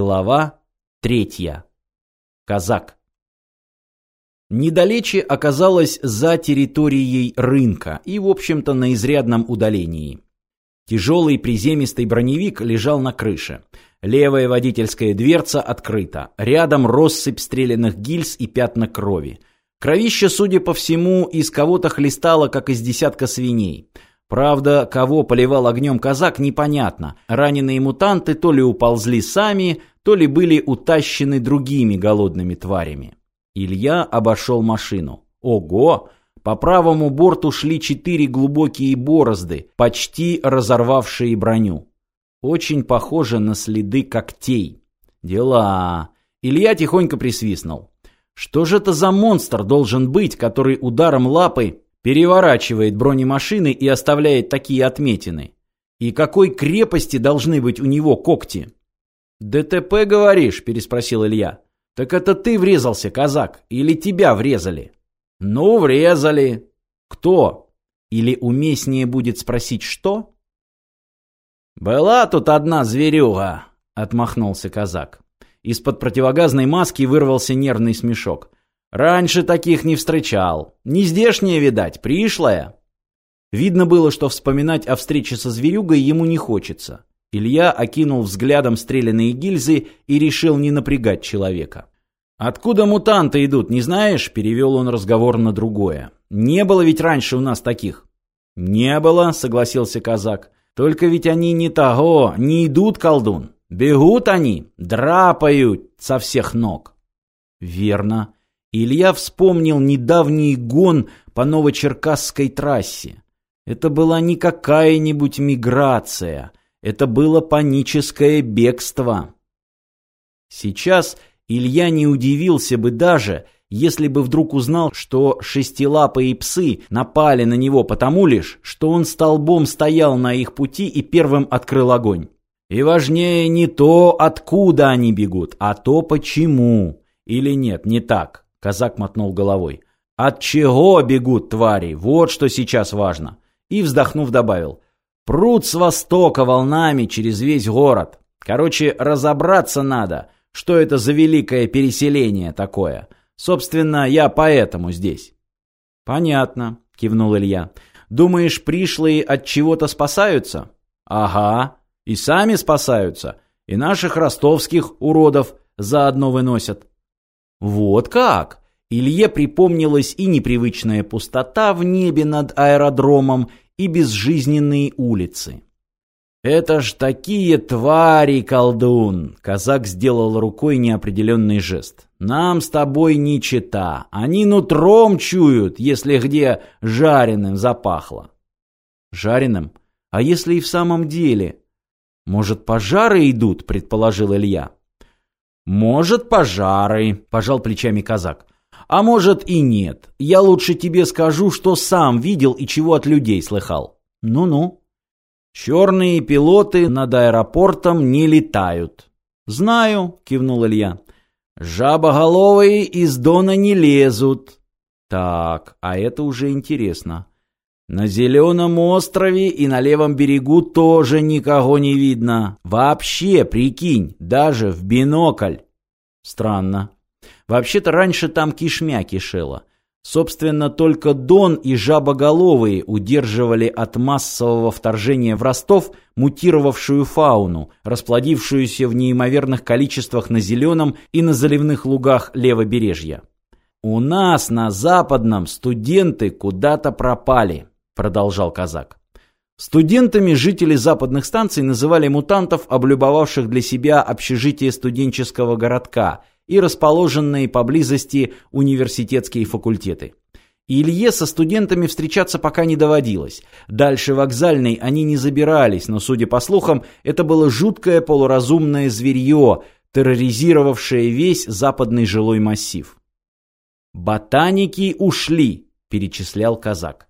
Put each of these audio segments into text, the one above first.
Глава третья. Казак. Недалече оказалось за территорией рынка и, в общем-то, на изрядном удалении. Тяжелый приземистый броневик лежал на крыше. Левая водительская дверца открыта. Рядом россыпь стрелянных гильз и пятна крови. Кровище, судя по всему, из кого-то хлестало, как из десятка свиней. Правда, кого поливал огнем казак, непонятно. Раненые мутанты то ли уползли сами, то ли были утащены другими голодными тварями. Илья обошел машину. Ого! По правому борту шли четыре глубокие борозды, почти разорвавшие броню. Очень похоже на следы когтей. Дела. Илья тихонько присвистнул. Что же это за монстр должен быть, который ударом лапы переворачивает бронемашины и оставляет такие отметины? И какой крепости должны быть у него когти? «ДТП, говоришь?» – переспросил Илья. «Так это ты врезался, казак, или тебя врезали?» «Ну, врезали». «Кто?» Или уместнее будет спросить «что?» «Была тут одна зверюга», — отмахнулся казак. Из-под противогазной маски вырвался нервный смешок. «Раньше таких не встречал. Не здешняя, видать, пришлая». Видно было, что вспоминать о встрече со зверюгой ему не хочется. Илья окинул взглядом стрелянные гильзы и решил не напрягать человека. «Откуда мутанты идут, не знаешь?» – перевел он разговор на другое. «Не было ведь раньше у нас таких». «Не было», – согласился казак. «Только ведь они не того, не идут, колдун. Бегут они, драпают со всех ног». «Верно». Илья вспомнил недавний гон по Новочеркасской трассе. Это была не какая-нибудь миграция – это было паническое бегство. Сейчас Илья не удивился бы даже, если бы вдруг узнал, что шестилапые псы напали на него потому лишь, что он столбом стоял на их пути и первым открыл огонь. И важнее не то, откуда они бегут, а то, почему. Или нет, не так. Казак мотнул головой. От чего бегут твари? Вот что сейчас важно. И, вздохнув, добавил. Пруд с востока волнами через весь город. Короче, разобраться надо, что это за великое переселение такое. Собственно, я поэтому здесь. Понятно, кивнул Илья. Думаешь, пришлые от чего-то спасаются? Ага, и сами спасаются, и наших ростовских уродов заодно выносят. Вот как? Илье припомнилась и непривычная пустота в небе над аэродромом, и безжизненные улицы. «Это ж такие твари, колдун!» Казак сделал рукой неопределенный жест. «Нам с тобой не чита. Они нутром чуют, если где жареным запахло». «Жареным? А если и в самом деле?» «Может, пожары идут?» — предположил Илья. «Может, пожары», — пожал плечами казак. А может и нет. Я лучше тебе скажу, что сам видел и чего от людей слыхал. Ну-ну. Черные пилоты над аэропортом не летают. Знаю, кивнул Илья. Жабоголовые из Дона не лезут. Так, а это уже интересно. На Зеленом острове и на левом берегу тоже никого не видно. Вообще, прикинь, даже в бинокль. Странно. Вообще-то раньше там кишмя кишела. Собственно, только Дон и Жабоголовые удерживали от массового вторжения в Ростов мутировавшую фауну, расплодившуюся в неимоверных количествах на зеленом и на заливных лугах левобережья. «У нас на западном студенты куда-то пропали», — продолжал казак. Студентами жители западных станций называли мутантов, облюбовавших для себя общежитие студенческого городка — и расположенные поблизости университетские факультеты. Илье со студентами встречаться пока не доводилось. Дальше вокзальной они не забирались, но, судя по слухам, это было жуткое полуразумное зверье, терроризировавшее весь западный жилой массив. «Ботаники ушли», – перечислял казак.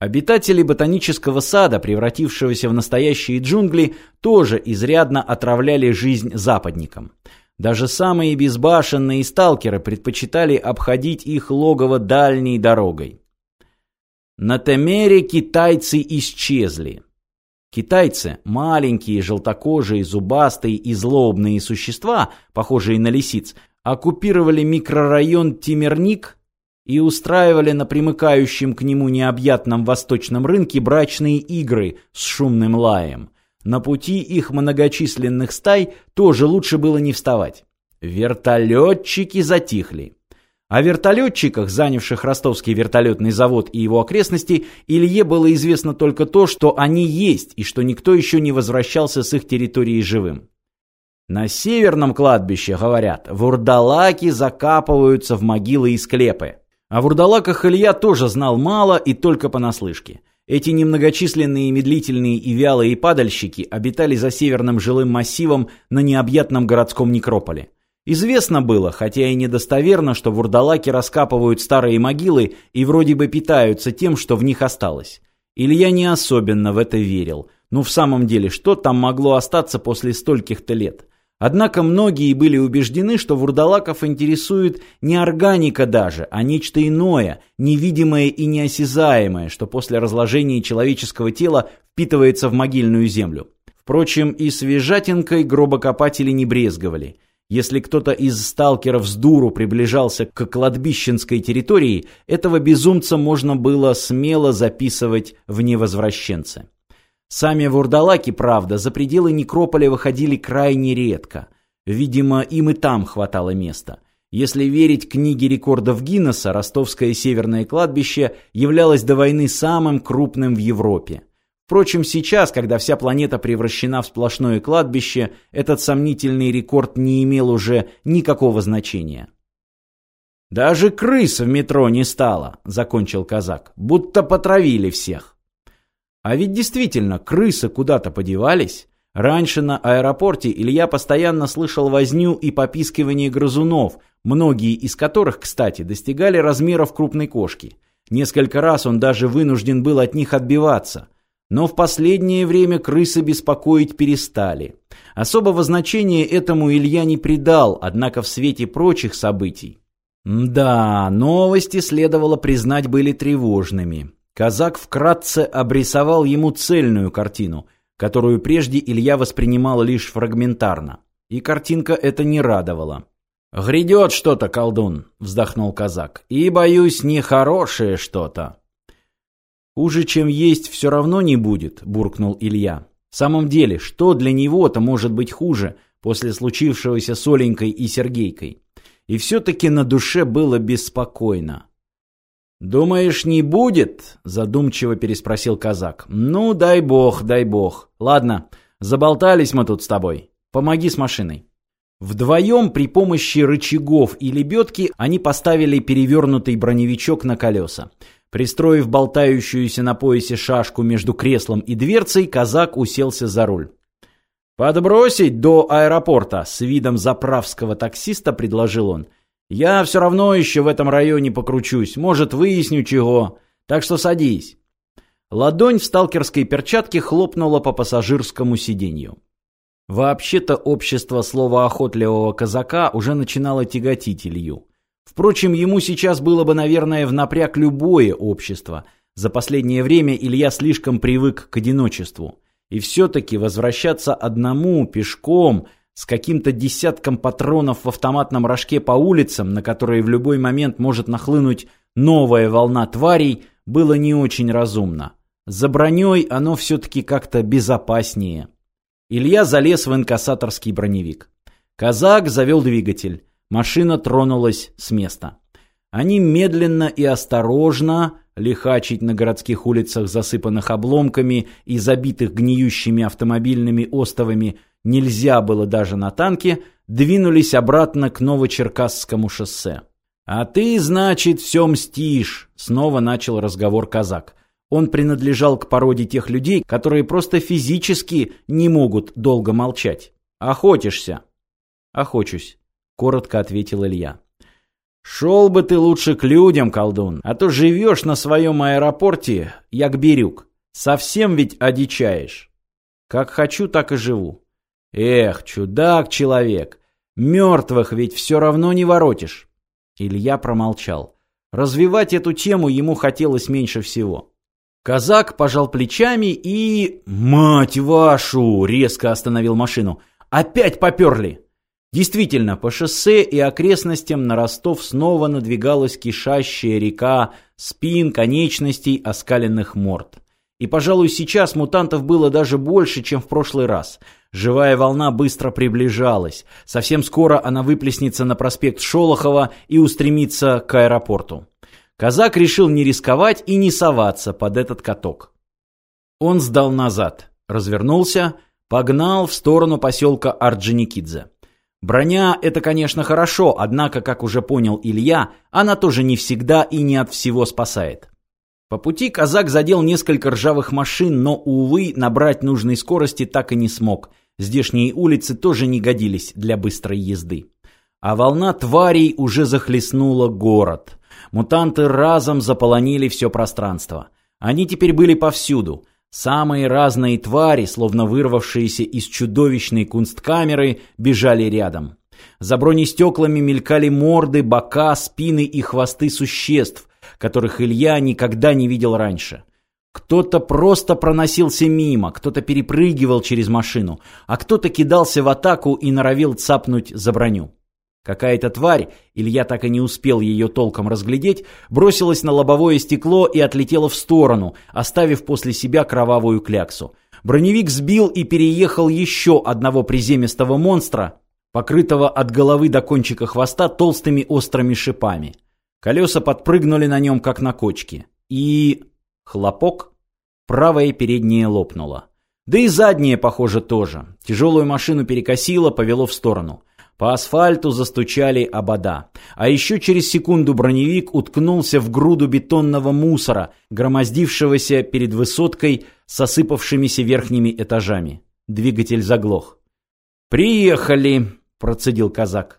Обитатели ботанического сада, превратившегося в настоящие джунгли, тоже изрядно отравляли жизнь западникам. Даже самые безбашенные сталкеры предпочитали обходить их логово дальней дорогой. На Темере китайцы исчезли. Китайцы, маленькие, желтокожие, зубастые и злобные существа, похожие на лисиц, оккупировали микрорайон Тимирник и устраивали на примыкающем к нему необъятном восточном рынке брачные игры с шумным лаем. На пути их многочисленных стай тоже лучше было не вставать. Вертолетчики затихли. О вертолетчиках, занявших ростовский вертолетный завод и его окрестности, Илье было известно только то, что они есть и что никто еще не возвращался с их территории живым. На северном кладбище, говорят, вурдалаки закапываются в могилы и склепы. О вурдалаках Илья тоже знал мало и только понаслышке. Эти немногочисленные, медлительные и вялые падальщики обитали за северным жилым массивом на необъятном городском некрополе. Известно было, хотя и недостоверно, что вурдалаки раскапывают старые могилы и вроде бы питаются тем, что в них осталось. Илья не особенно в это верил. Ну в самом деле, что там могло остаться после стольких-то лет? Однако многие были убеждены, что вурдалаков интересует не органика даже, а нечто иное, невидимое и неосязаемое, что после разложения человеческого тела впитывается в могильную землю. Впрочем, и свежатинкой гробокопатели не брезговали – если кто-то из сталкеров с дуру приближался к кладбищенской территории, этого безумца можно было смело записывать в невозвращенцы. Сами вурдалаки, правда, за пределы некрополя выходили крайне редко. Видимо, им и там хватало места. Если верить книге рекордов Гиннесса, ростовское северное кладбище являлось до войны самым крупным в Европе. Впрочем, сейчас, когда вся планета превращена в сплошное кладбище, этот сомнительный рекорд не имел уже никакого значения. «Даже крыс в метро не стало», — закончил казак, — «будто потравили всех». А ведь действительно, крысы куда-то подевались. Раньше на аэропорте Илья постоянно слышал возню и попискивание грызунов, многие из которых, кстати, достигали размеров крупной кошки. Несколько раз он даже вынужден был от них отбиваться — но в последнее время крысы беспокоить перестали. Особого значения этому Илья не придал, однако в свете прочих событий. Да, новости, следовало признать, были тревожными. Казак вкратце обрисовал ему цельную картину, которую прежде Илья воспринимал лишь фрагментарно. И картинка эта не радовала. «Грядет что-то, колдун», — вздохнул казак, — «и, боюсь, нехорошее что-то». «Хуже, чем есть, все равно не будет», – буркнул Илья. «В самом деле, что для него-то может быть хуже после случившегося с Оленькой и Сергейкой?» И все-таки на душе было беспокойно. «Думаешь, не будет?» – задумчиво переспросил казак. «Ну, дай бог, дай бог. Ладно, заболтались мы тут с тобой. Помоги с машиной». Вдвоем при помощи рычагов и лебедки они поставили перевернутый броневичок на колеса. Пристроив болтающуюся на поясе шашку между креслом и дверцей, казак уселся за руль. «Подбросить до аэропорта», — с видом заправского таксиста предложил он. «Я все равно еще в этом районе покручусь, может, выясню чего. Так что садись». Ладонь в сталкерской перчатке хлопнула по пассажирскому сиденью. Вообще-то общество словоохотливого казака уже начинало тяготить Илью. Впрочем, ему сейчас было бы, наверное, в напряг любое общество. За последнее время Илья слишком привык к одиночеству. И все-таки возвращаться одному, пешком, с каким-то десятком патронов в автоматном рожке по улицам, на которые в любой момент может нахлынуть новая волна тварей, было не очень разумно. За броней оно все-таки как-то безопаснее. Илья залез в инкассаторский броневик. Казак завел двигатель. Машина тронулась с места. Они медленно и осторожно, лихачить на городских улицах, засыпанных обломками и забитых гниющими автомобильными остовами, нельзя было даже на танке, двинулись обратно к Новочеркасскому шоссе. «А ты, значит, все мстишь», — снова начал разговор казак. Он принадлежал к породе тех людей, которые просто физически не могут долго молчать. «Охотишься?» «Охочусь» коротко ответил Илья. «Шел бы ты лучше к людям, колдун, а то живешь на своем аэропорте, як бирюк. Совсем ведь одичаешь. Как хочу, так и живу. Эх, чудак-человек, мертвых ведь все равно не воротишь». Илья промолчал. Развивать эту тему ему хотелось меньше всего. Казак пожал плечами и... «Мать вашу!» — резко остановил машину. «Опять поперли!» Действительно, по шоссе и окрестностям на Ростов снова надвигалась кишащая река спин, конечностей, оскаленных морд. И, пожалуй, сейчас мутантов было даже больше, чем в прошлый раз. Живая волна быстро приближалась. Совсем скоро она выплеснется на проспект Шолохова и устремится к аэропорту. Казак решил не рисковать и не соваться под этот каток. Он сдал назад, развернулся, погнал в сторону поселка Орджоникидзе. Броня – это, конечно, хорошо, однако, как уже понял Илья, она тоже не всегда и не от всего спасает. По пути казак задел несколько ржавых машин, но, увы, набрать нужной скорости так и не смог. Здешние улицы тоже не годились для быстрой езды. А волна тварей уже захлестнула город. Мутанты разом заполонили все пространство. Они теперь были повсюду. Самые разные твари, словно вырвавшиеся из чудовищной кунсткамеры, бежали рядом. За бронестеклами мелькали морды, бока, спины и хвосты существ, которых Илья никогда не видел раньше. Кто-то просто проносился мимо, кто-то перепрыгивал через машину, а кто-то кидался в атаку и норовил цапнуть за броню. Какая-то тварь, Илья так и не успел ее толком разглядеть, бросилась на лобовое стекло и отлетела в сторону, оставив после себя кровавую кляксу. Броневик сбил и переехал еще одного приземистого монстра, покрытого от головы до кончика хвоста толстыми острыми шипами. Колеса подпрыгнули на нем, как на кочке. И... хлопок. Правое переднее лопнуло. Да и заднее, похоже, тоже. Тяжелую машину перекосило, повело в сторону. По асфальту застучали обода. А еще через секунду броневик уткнулся в груду бетонного мусора, громоздившегося перед высоткой с осыпавшимися верхними этажами. Двигатель заглох. «Приехали!» – процедил казак.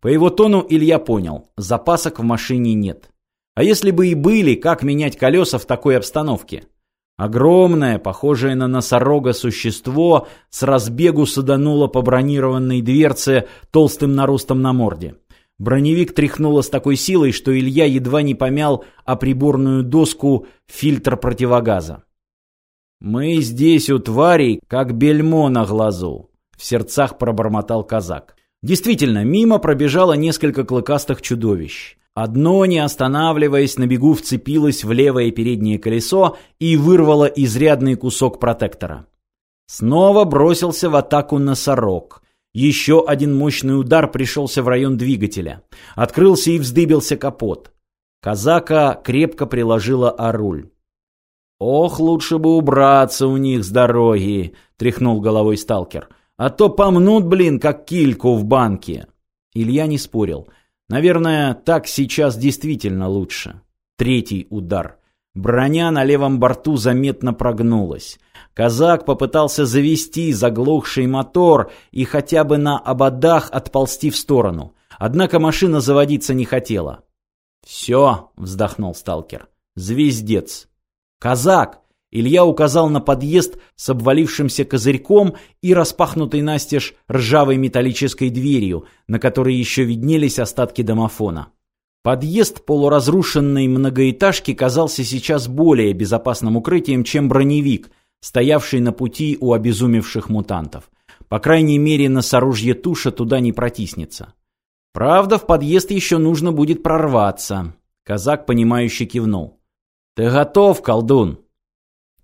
По его тону Илья понял – запасок в машине нет. А если бы и были, как менять колеса в такой обстановке? Огромное, похожее на носорога существо с разбегу садануло по бронированной дверце толстым наростом на морде. Броневик тряхнуло с такой силой, что Илья едва не помял о приборную доску фильтр противогаза. «Мы здесь у тварей, как бельмо на глазу», — в сердцах пробормотал казак. Действительно, мимо пробежало несколько клыкастых чудовищ. Одно, не останавливаясь, на бегу вцепилось в левое переднее колесо и вырвало изрядный кусок протектора. Снова бросился в атаку носорог. Еще один мощный удар пришелся в район двигателя. Открылся и вздыбился капот. Казака крепко приложила о руль. «Ох, лучше бы убраться у них с дороги!» — тряхнул головой сталкер. «А то помнут, блин, как кильку в банке!» Илья не спорил. Наверное, так сейчас действительно лучше. Третий удар. Броня на левом борту заметно прогнулась. Казак попытался завести заглохший мотор и хотя бы на ободах отползти в сторону. Однако машина заводиться не хотела. «Все», — вздохнул сталкер, — «звездец». «Казак!» Илья указал на подъезд с обвалившимся козырьком и распахнутой настежь ржавой металлической дверью, на которой еще виднелись остатки домофона. Подъезд полуразрушенной многоэтажки казался сейчас более безопасным укрытием, чем броневик, стоявший на пути у обезумевших мутантов. По крайней мере, носоружье туша туда не протиснется. Правда, в подъезд еще нужно будет прорваться. Казак, понимающе кивнул. «Ты готов, колдун?»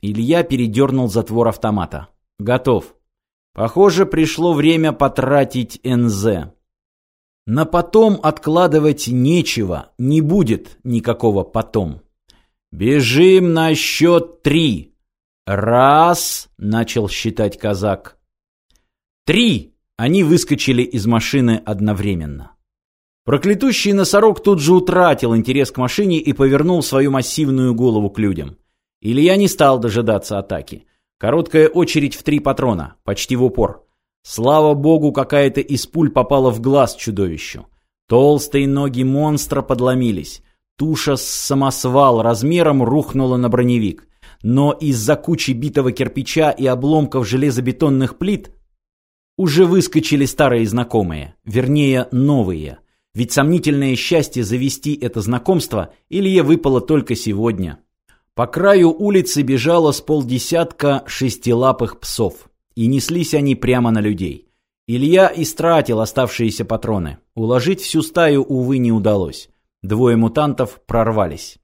Илья передернул затвор автомата. «Готов. Похоже, пришло время потратить НЗ. На потом откладывать нечего, не будет никакого потом. Бежим на счет три. Раз, начал считать казак. Три! Они выскочили из машины одновременно. Проклятущий носорог тут же утратил интерес к машине и повернул свою массивную голову к людям. Илья не стал дожидаться атаки. Короткая очередь в три патрона, почти в упор. Слава богу, какая-то из пуль попала в глаз чудовищу. Толстые ноги монстра подломились. Туша с самосвал размером рухнула на броневик. Но из-за кучи битого кирпича и обломков железобетонных плит уже выскочили старые знакомые, вернее, новые. Ведь сомнительное счастье завести это знакомство Илье выпало только сегодня. По краю улицы бежало с полдесятка шестилапых псов, и неслись они прямо на людей. Илья истратил оставшиеся патроны. Уложить всю стаю, увы, не удалось. Двое мутантов прорвались.